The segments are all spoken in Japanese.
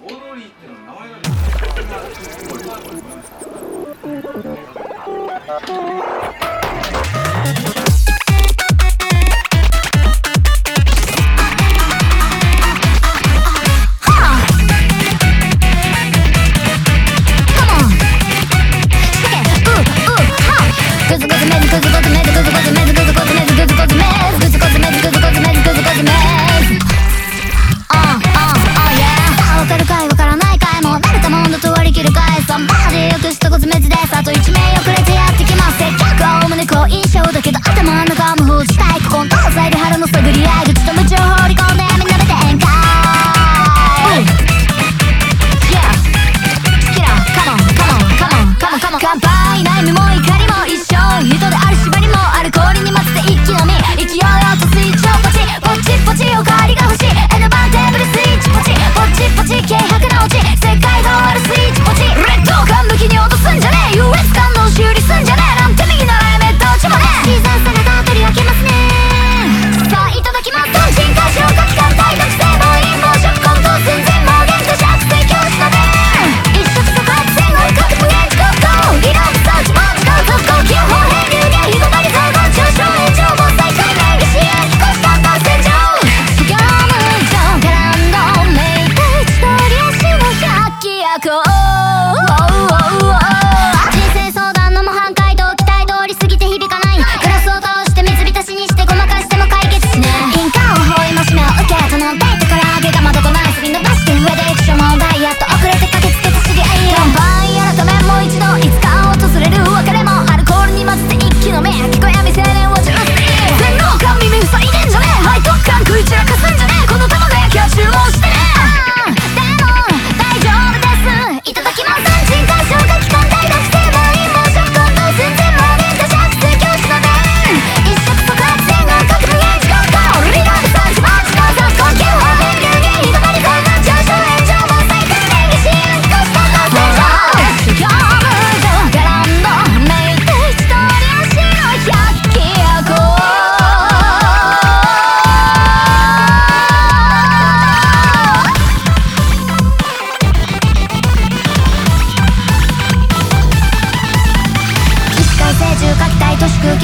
オーロリーっての名前が。んで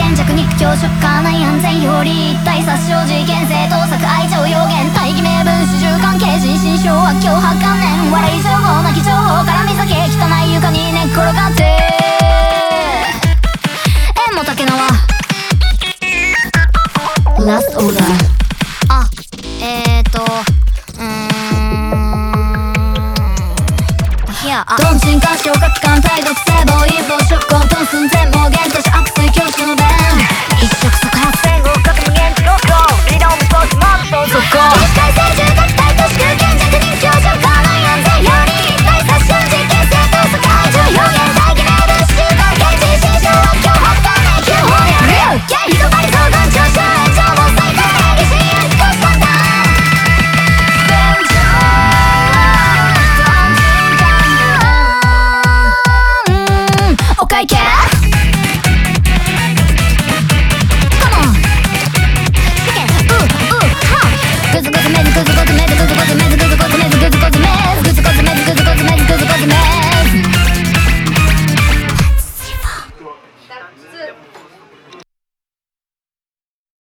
賢弱肉強食家内安全より一体殺傷事件性盗作愛情予言大義名分主従関係人心掌握脅迫観念笑い情報泣き情報から見裂汚い床に寝っ転がって縁も竹縄ラストオーダー。あえーとうん。いやあどんちんか昇格感対独性防衛防食混沌寸前。こう